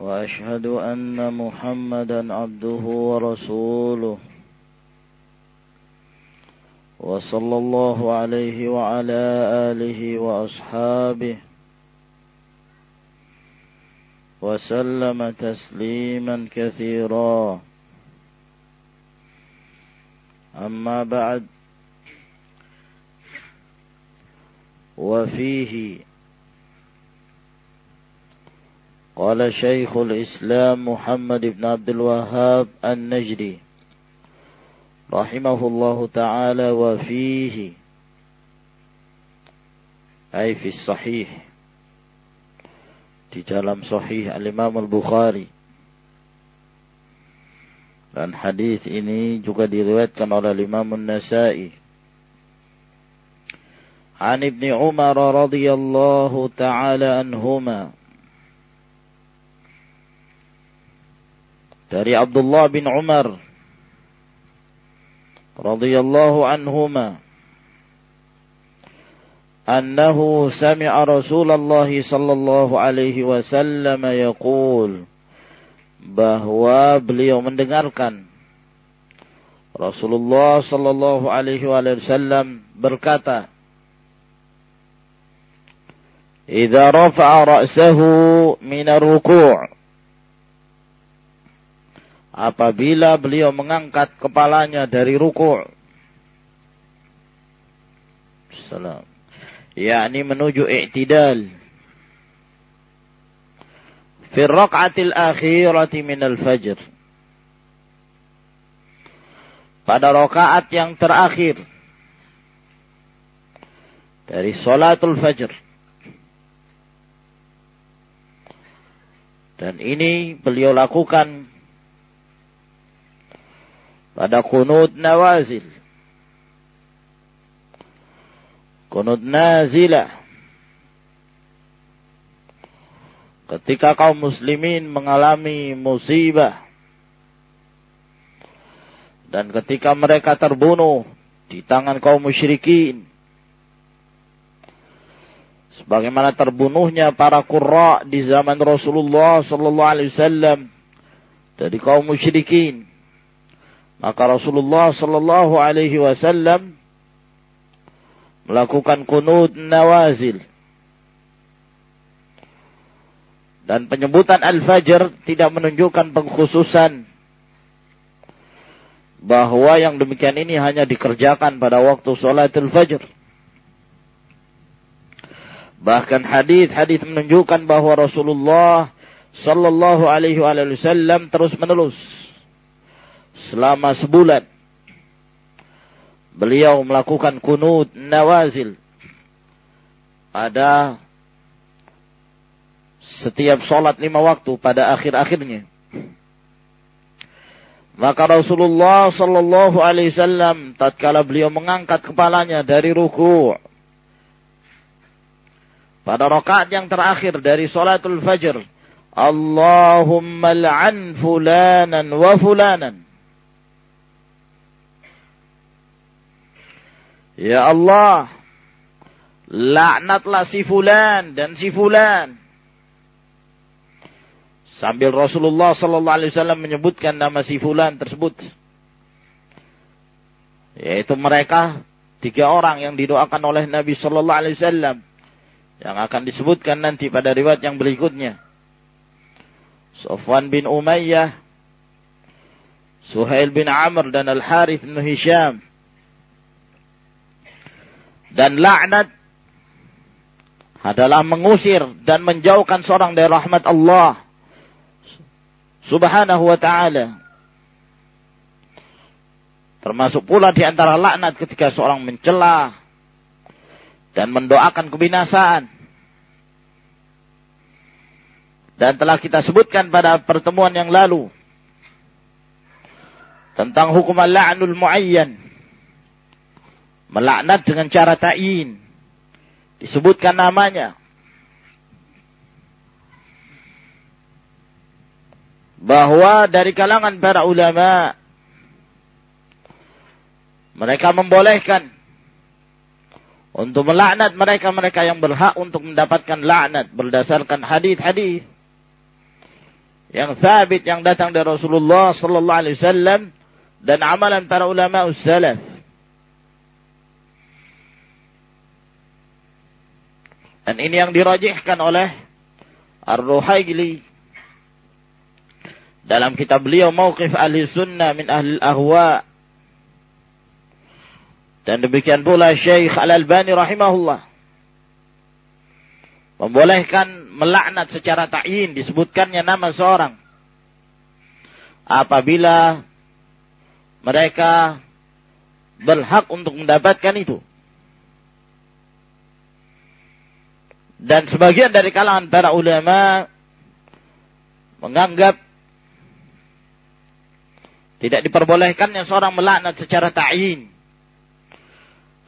وأشهد أن محمدا عبده ورسوله. وصلى الله عليه وعلى آله وأصحابه. وسلم تسليما كثيرا. أما بعد. وفيه قال شيخ الإسلام محمد بن عبد الوهاب النجدي رحمه الله تعالى وفيه أي في الصحيح di dalam sahih al-Imam al-Bukhari Dan hadis ini juga diriwayatkan oleh Imam An-Nasa'i. An Ibnu Umar radhiyallahu taala anhuma dari Abdullah bin Umar radhiyallahu anhuma annahu sami'a Rasulullah sallallahu alaihi wasallam yaqul bahwa beliau mendengarkan Rasulullah sallallahu alaihi wasallam berkata Idza rafa'a ra'sahu min ar-ruku' apabila beliau mengangkat kepalanya dari ruku' salam. Yakni menuju i'tidal. Fi raq'atil akhirati minal fajr. Pada rakaat yang terakhir. Dari salatul fajr. Dan ini beliau lakukan pada kunud nawazil. Kunud nazilah. Ketika kaum muslimin mengalami musibah. Dan ketika mereka terbunuh di tangan kaum musyrikin. Sebagaimana terbunuhnya para qurra di zaman Rasulullah sallallahu alaihi wasallam. Dari kaum musyrikin maka Rasulullah sallallahu alaihi wasallam melakukan kunud nawazil Dan penyebutan Al-Fajr tidak menunjukkan pengkhususan bahwa yang demikian ini hanya dikerjakan pada waktu al fajr. Bahkan hadis-hadis menunjukkan bahwa Rasulullah sallallahu alaihi wasallam terus menerus selama sebulan beliau melakukan kunut nawazil pada setiap sholat lima waktu pada akhir-akhirnya. Maka Rasulullah Sallallahu Alaihi Wasallam tatkala beliau mengangkat kepalanya dari ruku pada rakaat yang terakhir dari sholatul fajr, Allahumma la'an fulanan wa fulanan. Ya Allah, laknatlah si fulan dan si fulan Sambil Rasulullah sallallahu alaihi wasallam menyebutkan nama si fulan tersebut. Yaitu mereka tiga orang yang didoakan oleh Nabi sallallahu alaihi wasallam yang akan disebutkan nanti pada riwayat yang berikutnya. Sofwan bin Umayyah, Suhail bin Amr dan Al-Harith bin Hisham. Dan laknat adalah mengusir dan menjauhkan seorang dari rahmat Allah subhanahu wa ta'ala. Termasuk pula di antara laknat ketika seorang mencela dan mendoakan kebinasaan. Dan telah kita sebutkan pada pertemuan yang lalu. Tentang hukum al-la'nul mu'ayyan. Melaknat dengan cara ta'in. Disebutkan namanya. Bahwa dari kalangan para ulama. Mereka membolehkan untuk melaknat mereka-mereka yang berhak untuk mendapatkan laknat berdasarkan hadis-hadis yang sabit yang datang dari Rasulullah sallallahu alaihi wasallam dan amalan para ulama salaf. Dan ini yang dirajihkan oleh Ar-Ruhaili. Dalam kitab beliau Mauqif Ahli Sunnah min Ahli Ahwa dan demikian pula Syekh Al-Albani rahimahullah. Membolehkan melaknat secara ta'yin disebutkannya nama seorang. Apabila mereka berhak untuk mendapatkan itu. Dan sebagian dari kalangan para ulama menganggap tidak diperbolehkannya seorang melaknat secara ta'yin.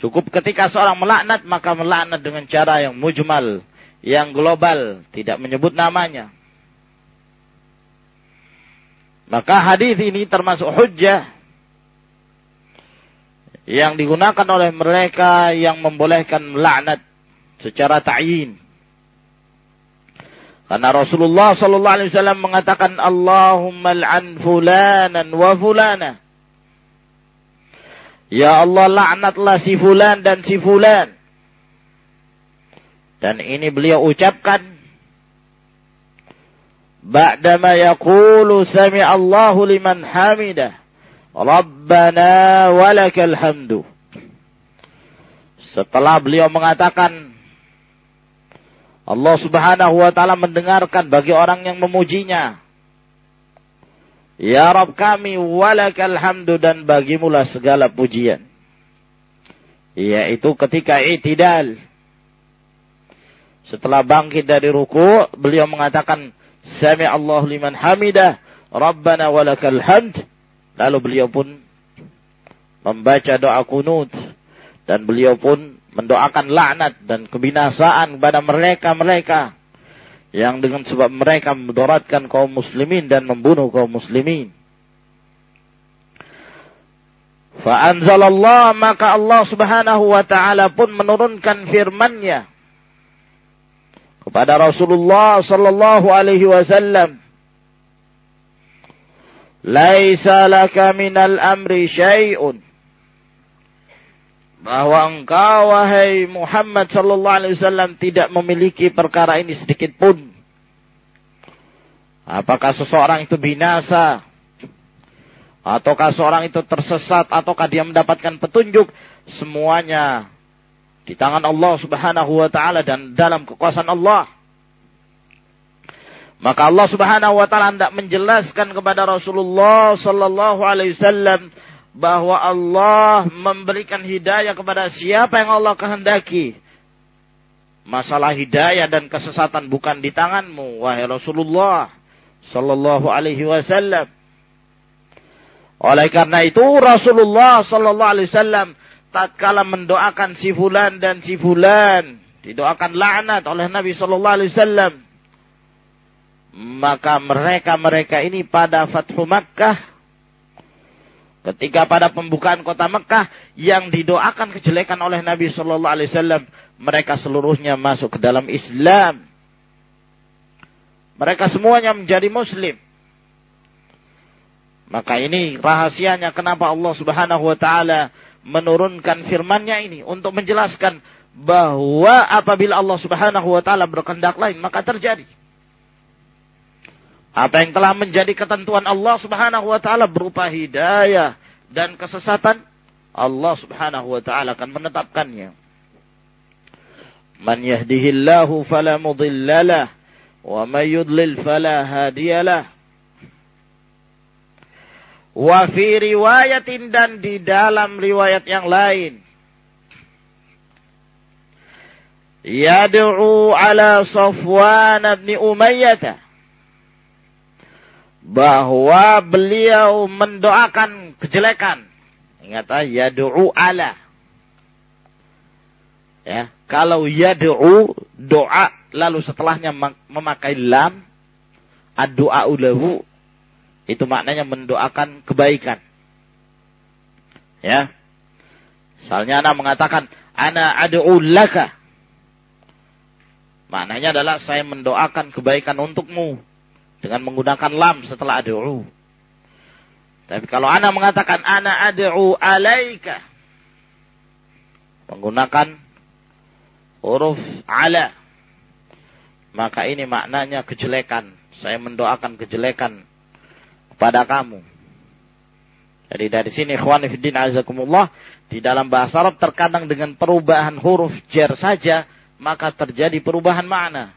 Cukup ketika seorang melaknat maka melaknat dengan cara yang mujmal, yang global, tidak menyebut namanya. Maka hadis ini termasuk hujjah yang digunakan oleh mereka yang membolehkan melaknat secara ta'yin. Karena Rasulullah sallallahu alaihi wasallam mengatakan Allahumma al'an fulanan wa fulana. Ya Allah laknatlah si fulan dan si fulan. Dan ini beliau ucapkan ba'dama yaqulu sami Allahu liman hamidah. Rabbana walakal hamdu. Setelah beliau mengatakan Allah Subhanahu wa taala mendengarkan bagi orang yang memujinya. Ya Rabb kami walakal hamdu dan bagimulah segala pujian. Yaitu ketika itidal setelah bangkit dari ruku, beliau mengatakan, Sami Allah liman hamidah, Rabbana walakal hamd. Lalu beliau pun membaca doa kunut. Dan beliau pun mendoakan laknat dan kebinasaan kepada mereka-mereka yang dengan sebab mereka mendoratkan kaum muslimin dan membunuh kaum muslimin. Fa'anzalallah maka Allah subhanahu wa ta'ala pun menurunkan firmannya kepada Rasulullah sallallahu alaihi wasallam Laisa laka minal amri syai'un bahwa engkau wahai Muhammad sallallahu alaihi wasallam tidak memiliki perkara ini sedikit pun. Apakah seseorang itu binasa ataukah seorang itu tersesat ataukah dia mendapatkan petunjuk semuanya di tangan Allah Subhanahu wa taala dan dalam kekuasaan Allah. Maka Allah Subhanahu wa taala hendak menjelaskan kepada Rasulullah sallallahu alaihi wasallam bahwa Allah memberikan hidayah kepada siapa yang Allah kehendaki. Masalah hidayah dan kesesatan bukan di tanganmu wahai Rasulullah sallallahu alaihi wasallam. Oleh karena itu Rasulullah sallallahu alaihi wasallam tatkala mendoakan si fulan dan si fulan didoakan laknat oleh Nabi sallallahu alaihi wasallam maka mereka-mereka ini pada Fathu Makkah ketika pada pembukaan kota Mekah yang didoakan kejelekan oleh Nabi sallallahu alaihi wasallam mereka seluruhnya masuk ke dalam Islam mereka semuanya menjadi muslim maka ini rahasianya kenapa Allah Subhanahu wa taala menurunkan firman-Nya ini untuk menjelaskan bahwa apabila Allah Subhanahu wa taala berkehendak lain maka terjadi. Apa yang telah menjadi ketentuan Allah Subhanahu wa taala berupa hidayah dan kesesatan, Allah Subhanahu wa taala akan menetapkannya. Man yahdihillahu fala mudhillalah wa may yudlil fala hadiyalah. Wa fi riwayatin dan di dalam riwayat yang lain. Yad'u ala Safwan bin Umayyah bahwa beliau mendoakan kejelekan. Ingat ah, yad'u ala. Ya, kalau yad'u doa lalu setelahnya memakai lam ad-du'a lahu itu maknanya mendoakan kebaikan. Ya. Misalnya anak mengatakan ana ad'u laka. Maknanya adalah saya mendoakan kebaikan untukmu dengan menggunakan lam setelah ad'u. Tapi kalau ana mengatakan ana ad'u alaika menggunakan huruf ala maka ini maknanya kejelekan. Saya mendoakan kejelekan kepada kamu. Jadi dari sini ikhwan fillah azakumullah di dalam bahasa Arab terkadang dengan perubahan huruf jar saja maka terjadi perubahan makna.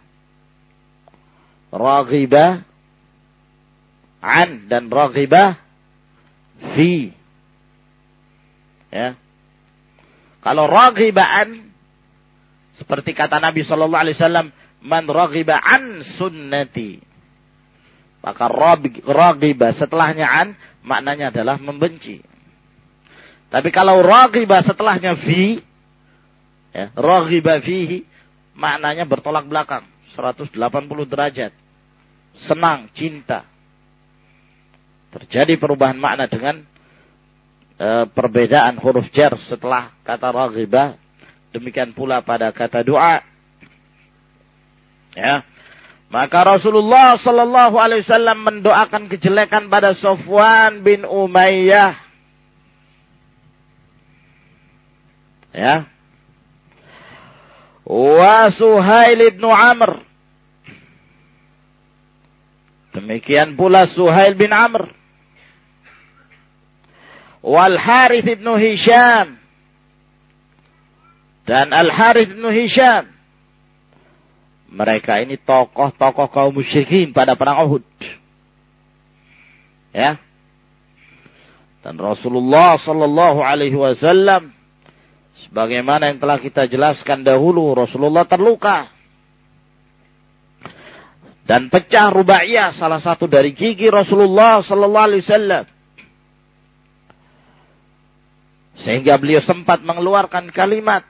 Raghibah an dan raghibah fi. Ya. Kalau raghibah seperti kata Nabi sallallahu alaihi wasallam, "Man raghiba an sunnati." Maka raghiba setelahnya an maknanya adalah membenci. Tapi kalau raghiba setelahnya fi, ya, raghiba fihi maknanya bertolak belakang 180 derajat. Senang, cinta terjadi perubahan makna dengan e, perbedaan huruf jar setelah kata raghibah. Demikian pula pada kata doa. Ya. Maka Rasulullah sallallahu alaihi wasallam mendoakan kejelekan pada Sofwan bin Umayyah. Ya. Wa Suhail bin Amr. Demikian pula Suhail bin Amr wal Harith ibn Hisham dan Al Harith ibn Hisham. Mereka ini tokoh-tokoh kaum musyrikin pada perang Uhud. Ya. Dan Rasulullah sallallahu alaihi wasallam sebagaimana yang telah kita jelaskan dahulu, Rasulullah terluka dan pecah rubaiyah salah satu dari gigi Rasulullah sallallahu alaihi wasallam. Sehingga beliau sempat mengeluarkan kalimat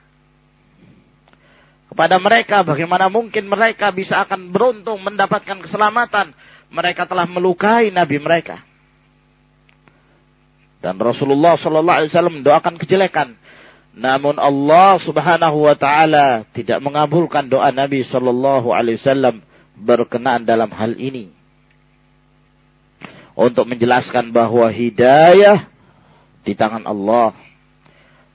kepada mereka bagaimana mungkin mereka bisa akan beruntung mendapatkan keselamatan. Mereka telah melukai nabi mereka. Dan Rasulullah sallallahu alaihi wasallam mendoakan kejelekan. Namun Allah Subhanahu wa taala tidak mengabulkan doa Nabi sallallahu alaihi wasallam berkenaan dalam hal ini. Untuk menjelaskan bahwa hidayah di tangan Allah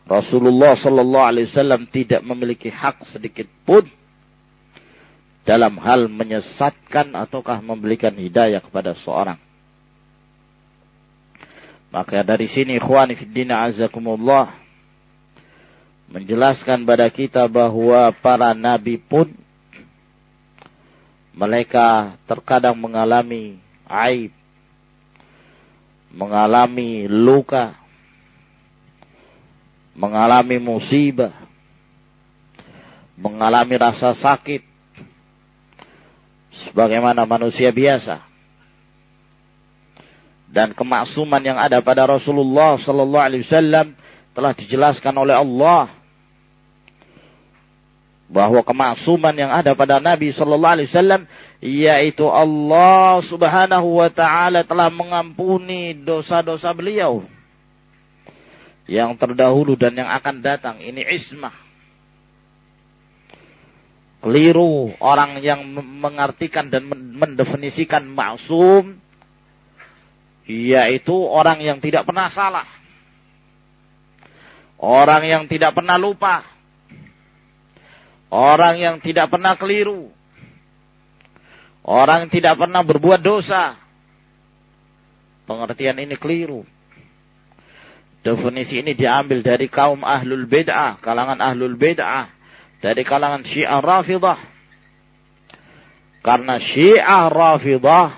Rasulullah Sallallahu Alaihi Wasallam tidak memiliki hak sedikit pun dalam hal menyesatkan ataukah memberikan hidayah kepada seorang. Maka dari sini ikhwani fiddina azakumullah menjelaskan pada kita bahwa para nabi pun mereka terkadang mengalami aib, mengalami luka, mengalami musibah, mengalami rasa sakit, sebagaimana manusia biasa. Dan kemaksuman yang ada pada Rasulullah Sallallahu Alaihi Wasallam telah dijelaskan oleh Allah bahwa kemaksuman yang ada pada Nabi Sallallahu Alaihi Wasallam yaitu Allah Subhanahu Wa Taala telah mengampuni dosa-dosa beliau yang terdahulu dan yang akan datang. Ini ismah. Keliru orang yang mengartikan dan mendefinisikan maksum. Yaitu orang yang tidak pernah salah. Orang yang tidak pernah lupa. Orang yang tidak pernah keliru. Orang yang tidak pernah berbuat dosa. Pengertian ini keliru. Definisi ini diambil dari kaum ahlul bid'ah, kalangan ahlul bid'ah, dari kalangan syiah rafidah. Karena syiah rafidah,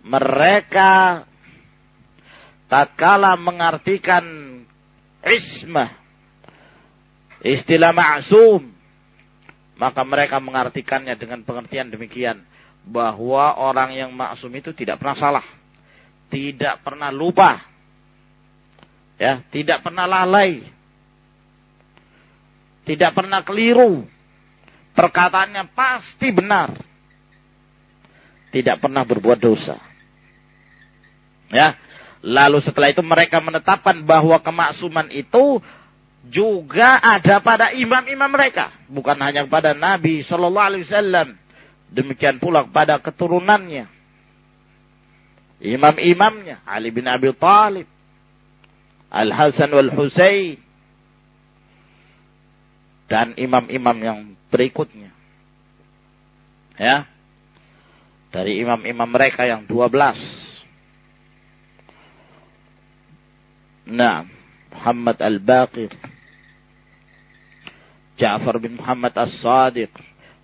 mereka tatkala mengartikan ismah, istilah ma'sum, maka mereka mengartikannya dengan pengertian demikian bahwa orang yang maksum itu tidak pernah salah, tidak pernah lupa, ya, tidak pernah lalai, tidak pernah keliru, perkataannya pasti benar, tidak pernah berbuat dosa. Ya, lalu setelah itu mereka menetapkan bahwa kemaksuman itu juga ada pada imam-imam mereka, bukan hanya pada Nabi Shallallahu Alaihi Wasallam. Demikian pula pada keturunannya, imam-imamnya Ali bin Abi Thalib, Al Hasan wal Husain, dan imam-imam yang berikutnya. Ya. Dari imam-imam mereka yang 12. Nah, Muhammad Al-Baqir, Ja'far bin Muhammad As-Sadiq,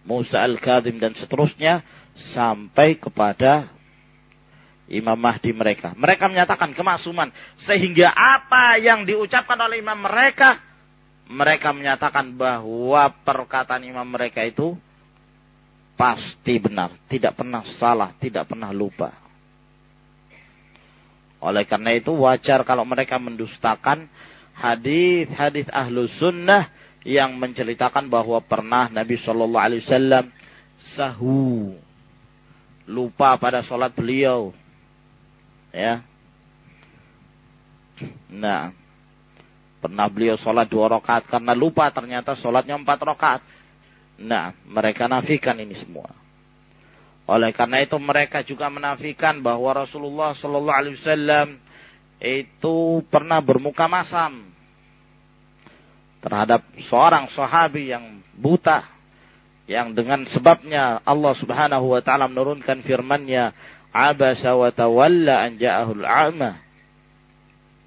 Musa Al-Kadhim dan seterusnya sampai kepada Imam Mahdi mereka. Mereka menyatakan kemaksuman sehingga apa yang diucapkan oleh imam mereka mereka menyatakan bahwa perkataan imam mereka itu pasti benar, tidak pernah salah, tidak pernah lupa. Oleh karena itu wajar kalau mereka mendustakan hadis-hadis ahlu sunnah yang menceritakan bahwa pernah Nabi Shallallahu Alaihi Wasallam sahu lupa pada sholat beliau, ya. Nah, pernah beliau sholat dua rakaat karena lupa ternyata sholatnya empat rakaat. Nah, mereka nafikan ini semua. Oleh karena itu mereka juga menafikan bahwa Rasulullah Shallallahu Alaihi Wasallam itu pernah bermuka masam terhadap seorang sahabi yang buta yang dengan sebabnya Allah Subhanahu wa taala menurunkan firman-Nya abasa wa tawalla an ja'ahul a'ma.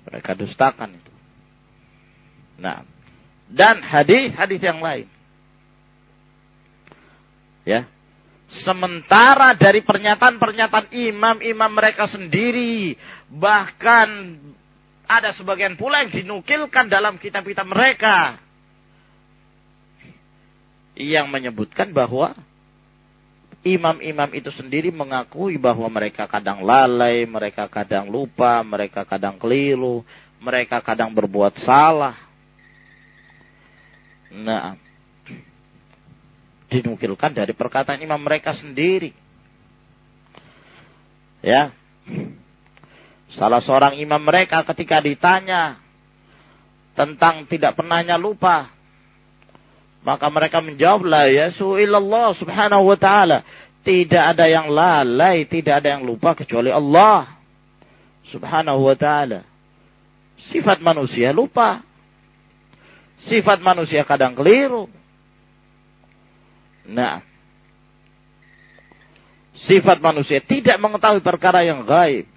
Mereka dustakan itu. Nah. Dan hadis-hadis yang lain. Ya. Sementara dari pernyataan-pernyataan imam-imam mereka sendiri bahkan ada sebagian pula yang dinukilkan dalam kitab-kitab mereka. Yang menyebutkan bahwa imam-imam itu sendiri mengakui bahwa mereka kadang lalai, mereka kadang lupa, mereka kadang keliru, mereka kadang berbuat salah. Nah, dinukilkan dari perkataan imam mereka sendiri. Ya, Salah seorang imam mereka ketika ditanya tentang tidak pernahnya lupa. Maka mereka menjawablah ya su'ilallah subhanahu wa ta'ala. Tidak ada yang lalai, tidak ada yang lupa kecuali Allah subhanahu wa ta'ala. Sifat manusia lupa. Sifat manusia kadang keliru. Nah. Sifat manusia tidak mengetahui perkara yang gaib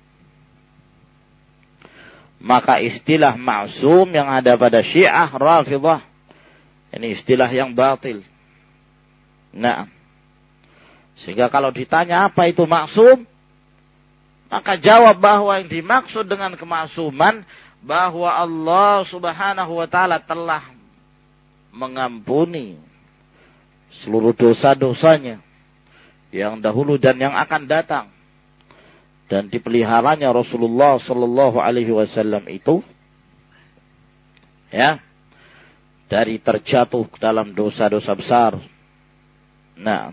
maka istilah maksum yang ada pada syiah rafidah ini istilah yang batil. Nah, sehingga kalau ditanya apa itu maksum, maka jawab bahwa yang dimaksud dengan kemaksuman bahwa Allah Subhanahu wa taala telah mengampuni seluruh dosa-dosanya yang dahulu dan yang akan datang dan dipeliharanya Rasulullah Sallallahu Alaihi Wasallam itu ya dari terjatuh dalam dosa-dosa besar. Nah.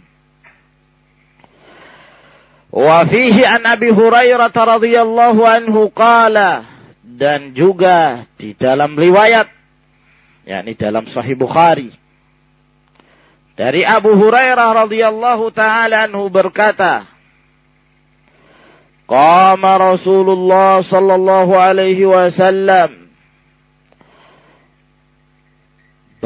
Wa fihi an Abi Hurairah radhiyallahu anhu qala dan juga di dalam riwayat yakni dalam sahih Bukhari dari Abu Hurairah radhiyallahu taala anhu berkata Qama Rasulullah sallallahu alaihi wasallam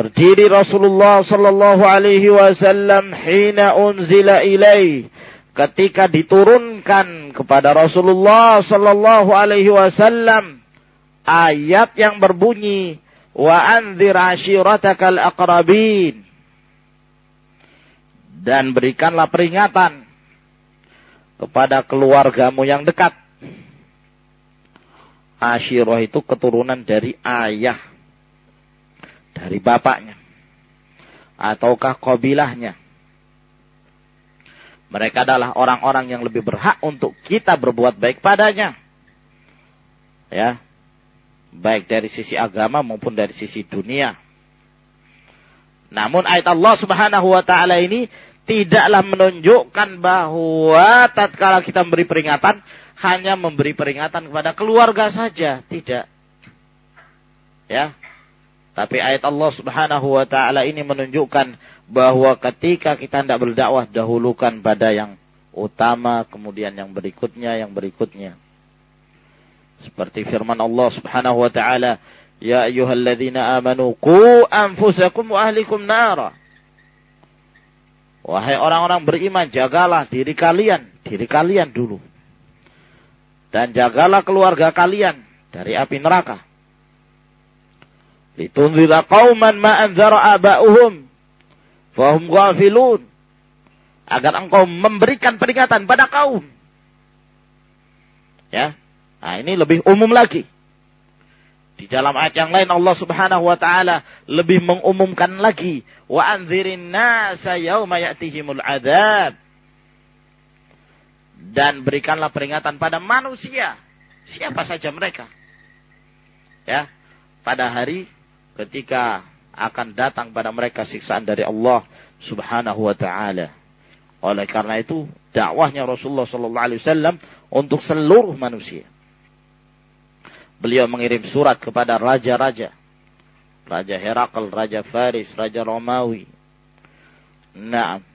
Berdiri Rasulullah sallallahu alaihi wasallam hina unzila ilaih ketika diturunkan kepada Rasulullah sallallahu alaihi wasallam ayat yang berbunyi wa anzir ashiratakal aqrabin dan berikanlah peringatan kepada keluargamu yang dekat. Ashirah itu keturunan dari ayah. Dari bapaknya. Ataukah kabilahnya. Mereka adalah orang-orang yang lebih berhak untuk kita berbuat baik padanya. Ya. Baik dari sisi agama maupun dari sisi dunia. Namun ayat Allah Subhanahu wa taala ini tidaklah menunjukkan bahwa tatkala kita memberi peringatan hanya memberi peringatan kepada keluarga saja, tidak. Ya. Tapi ayat Allah Subhanahu wa taala ini menunjukkan bahwa ketika kita tidak berdakwah dahulukan pada yang utama, kemudian yang berikutnya, yang berikutnya. Seperti firman Allah Subhanahu wa taala, Ya ayyuhalladzina amanu qu anfusakum wa ahlikum nara. Wahai orang-orang beriman, jagalah diri kalian, diri kalian dulu. Dan jagalah keluarga kalian dari api neraka. Litunzila qauman ma anzara aba'uhum fahum ghafilun. Agar engkau memberikan peringatan pada kaum. Ya. Nah, ini lebih umum lagi. Di dalam ayat yang lain Allah Subhanahu wa taala lebih mengumumkan lagi wa anzirin nasa yauma ya'tihimul adzab. Dan berikanlah peringatan pada manusia, siapa saja mereka. Ya, pada hari ketika akan datang pada mereka siksaan dari Allah Subhanahu wa taala. Oleh karena itu, dakwahnya Rasulullah sallallahu alaihi wasallam untuk seluruh manusia beliau mengirim surat kepada raja-raja. Raja Herakl, Raja Faris, Raja Romawi. Naam.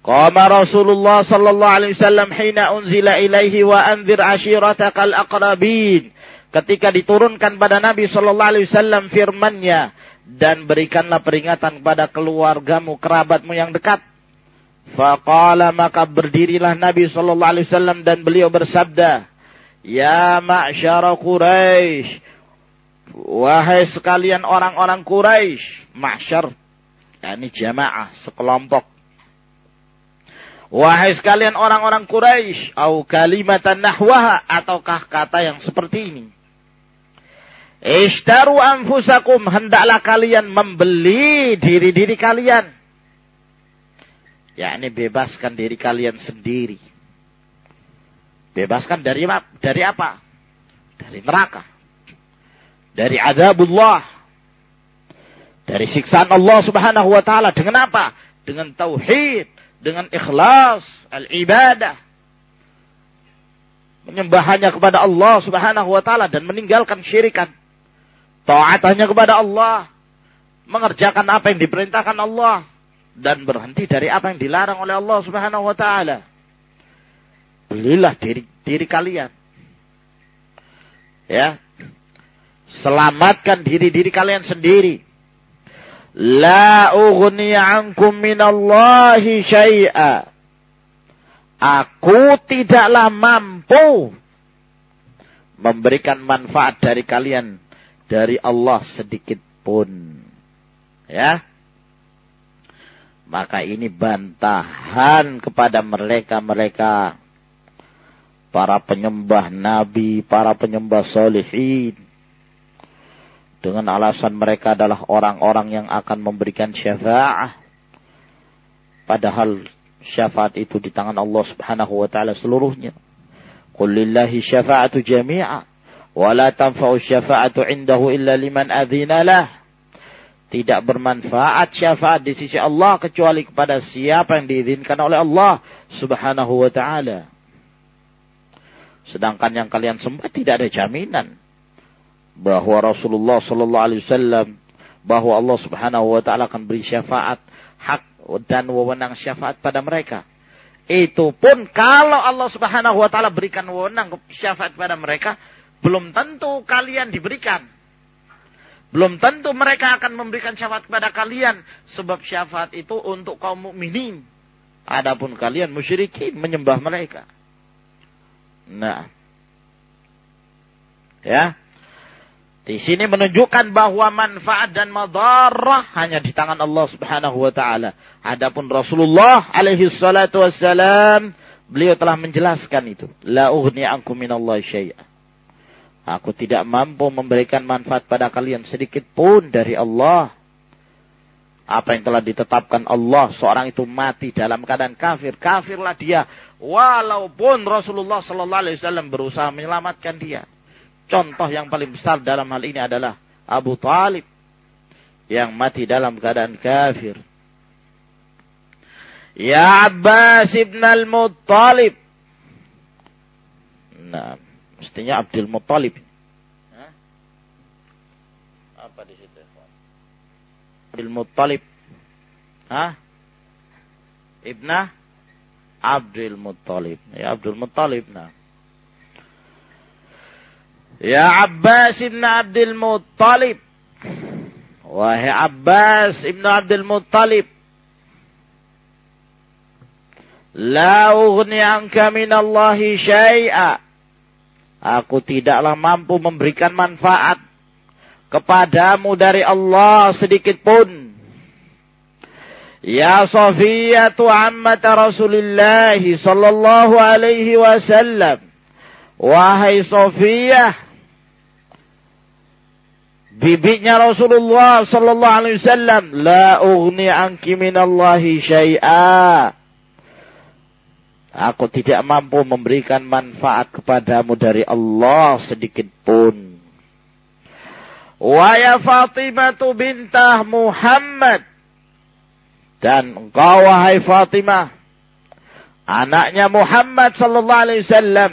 Qama Rasulullah sallallahu alaihi wasallam hina unzila ilaihi wa anzir ashiratakal aqrabin. Ketika diturunkan pada Nabi sallallahu alaihi wasallam firman-Nya dan berikanlah peringatan kepada keluargamu, kerabatmu yang dekat. Faqala maka berdirilah Nabi sallallahu alaihi wasallam dan beliau bersabda, Ya ma'syara Quraisy. Wahai sekalian orang-orang Quraisy, ma'syar yakni jamaah, sekelompok. Wahai sekalian orang-orang Quraisy, au kalimatan nahwaha ataukah kata yang seperti ini. Ishtaru anfusakum, hendaklah kalian membeli diri-diri kalian. Ya, ini bebaskan diri kalian sendiri. Bebaskan dari dari apa? Dari neraka. Dari azabullah. Dari siksaan Allah Subhanahu wa taala dengan apa? Dengan tauhid, dengan ikhlas, al-ibadah. Menyembah kepada Allah Subhanahu wa taala dan meninggalkan syirikan. Taat hanya kepada Allah. Mengerjakan apa yang diperintahkan Allah dan berhenti dari apa yang dilarang oleh Allah Subhanahu wa taala. Belilah diri diri kalian. Ya. Selamatkan diri-diri kalian sendiri. La ughni ankum minallahi syai'a. Aku tidaklah mampu memberikan manfaat dari kalian dari Allah sedikit pun. Ya. Maka ini bantahan kepada mereka-mereka para penyembah nabi, para penyembah solihin. Dengan alasan mereka adalah orang-orang yang akan memberikan syafaat. Padahal syafaat itu di tangan Allah subhanahu wa ta'ala seluruhnya. Qul lillahi syafa'atu jami'a. Wa la tanfa'u syafa'atu indahu illa liman adhina lah. Tidak bermanfaat syafaat di sisi Allah kecuali kepada siapa yang diizinkan oleh Allah subhanahu wa ta'ala. Sedangkan yang kalian sembah tidak ada jaminan bahwa Rasulullah Sallallahu Alaihi Wasallam bahwa Allah Subhanahu Wa Taala akan beri syafaat hak dan wewenang syafaat pada mereka. Itu pun kalau Allah Subhanahu Wa Taala berikan wewenang syafaat pada mereka, belum tentu kalian diberikan. Belum tentu mereka akan memberikan syafaat kepada kalian sebab syafaat itu untuk kaum mukminin. Adapun kalian musyrikin menyembah mereka. Nah. Ya. Di sini menunjukkan bahwa manfaat dan madarah hanya di tangan Allah Subhanahu wa taala. Adapun Rasulullah alaihi salatu wassalam beliau telah menjelaskan itu. La ughni ankum minallahi syai'a. Aku tidak mampu memberikan manfaat pada kalian sedikit pun dari Allah. apa yang telah ditetapkan Allah seorang itu mati dalam keadaan kafir. Kafirlah dia. Walaupun Rasulullah sallallahu alaihi wasallam berusaha menyelamatkan dia. Contoh yang paling besar dalam hal ini adalah Abu Talib yang mati dalam keadaan kafir. Ya Abbas ibn al-Muttalib. Nah, mestinya Abdul Muttalib. Apa di situ? Abdul Muttalib. Hah? Ibnah Abdul Muttalib. Ya Abdul Muttalib. Nah. Ya Abbas ibn Abdul Muttalib. Wahai Abbas ibn Abdul Muttalib. La ughni anka minallahi syai'a. Aku tidaklah mampu memberikan manfaat kepadamu dari Allah sedikit pun. Ya Safiyatu ammat Rasulullah sallallahu alaihi wasallam. Wahai Safiyah, bibinya Rasulullah sallallahu alaihi wasallam, la ughni anki minallahi syai'a. Aku tidak mampu memberikan manfaat kepadamu dari Allah sedikit pun. Wa ya Fatimah bintah Muhammad. Dan engkau wahai Fatimah. Anaknya Muhammad sallallahu alaihi wasallam.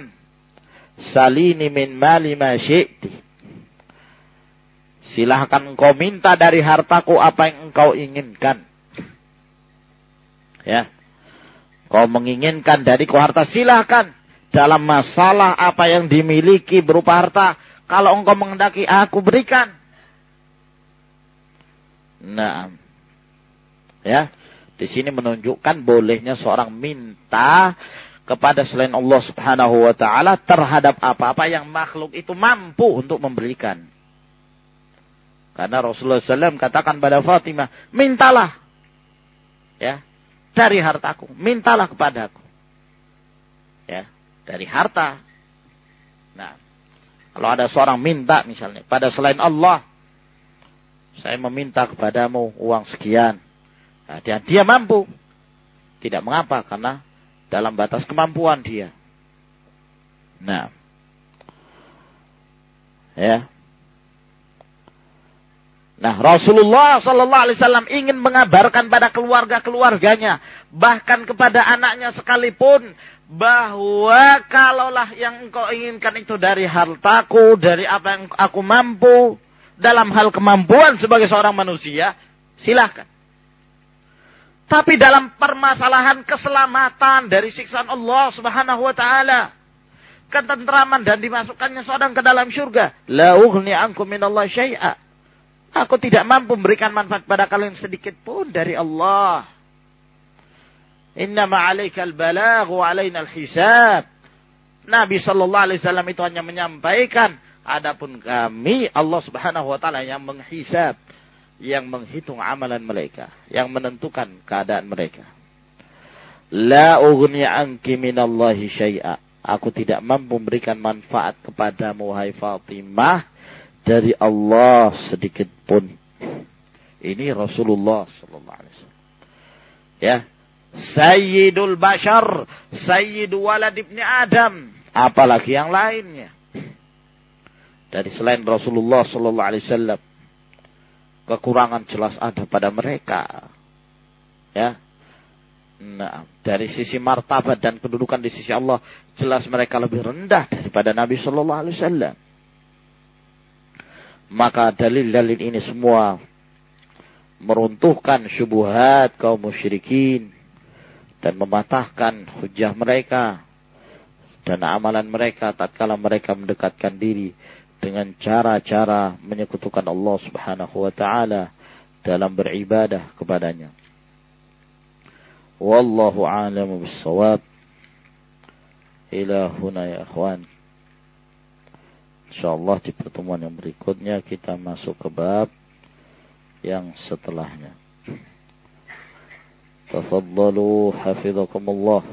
Salini min mali ma. Silahkan engkau minta dari hartaku apa yang engkau inginkan. Ya. Kau menginginkan dari harta silahkan. Dalam masalah apa yang dimiliki berupa harta. Kalau engkau mengendaki aku berikan. Nah. Ya. Di sini menunjukkan bolehnya seorang minta kepada selain Allah subhanahu wa ta'ala terhadap apa-apa yang makhluk itu mampu untuk memberikan. Karena Rasulullah SAW katakan pada Fatimah, mintalah. Ya, dari hartaku, mintalah kepadaku. Ya, dari harta. Nah, kalau ada seorang minta misalnya pada selain Allah, saya meminta kepadamu uang sekian. Nah, dia, dia mampu. Tidak mengapa karena dalam batas kemampuan dia. Nah. Ya. Nah, Rasulullah Sallallahu Alaihi Wasallam ingin mengabarkan pada keluarga-keluarganya, bahkan kepada anaknya sekalipun, bahwa kalaulah yang engkau inginkan itu dari hartaku, dari apa yang aku mampu, dalam hal kemampuan sebagai seorang manusia, silahkan. Tapi dalam permasalahan keselamatan dari siksaan Allah Subhanahu wa taala, ketentraman dan dimasukkannya seorang ke dalam surga, la ughni ankum Aku tidak mampu memberikan manfaat pada kalian sedikit pun dari Allah. Inna ma'alaikal balag wa alaina al-hisab. Nabi sallallahu alaihi wasallam itu hanya menyampaikan adapun kami Allah Subhanahu wa taala yang menghisab, yang menghitung amalan mereka, yang menentukan keadaan mereka. La ughni anki minallahi syai'a. Aku tidak mampu memberikan manfaat kepadamu hai Fatimah dari Allah sedikit pun. Ini Rasulullah sallallahu alaihi wasallam. Ya. Sayyidul Bashar, Sayyidu Walad Ibni Adam, apalagi yang lainnya. Dari selain Rasulullah sallallahu alaihi wasallam, kekurangan jelas ada pada mereka. Ya. Nah, dari sisi martabat dan kedudukan di sisi Allah, jelas mereka lebih rendah daripada Nabi sallallahu alaihi wasallam. Maka dalil-dalil ini semua meruntuhkan syubuhat kaum musyrikin dan mematahkan hujah mereka dan amalan mereka tatkala mereka mendekatkan diri dengan cara-cara menyekutukan Allah Subhanahu wa taala dalam beribadah kepadanya. Wallahu a'lamu bis-shawab. Ila huna ya ikhwan. InsyaAllah di pertemuan yang berikutnya kita masuk ke bab yang setelahnya. Tafaddalu hafizakumullah.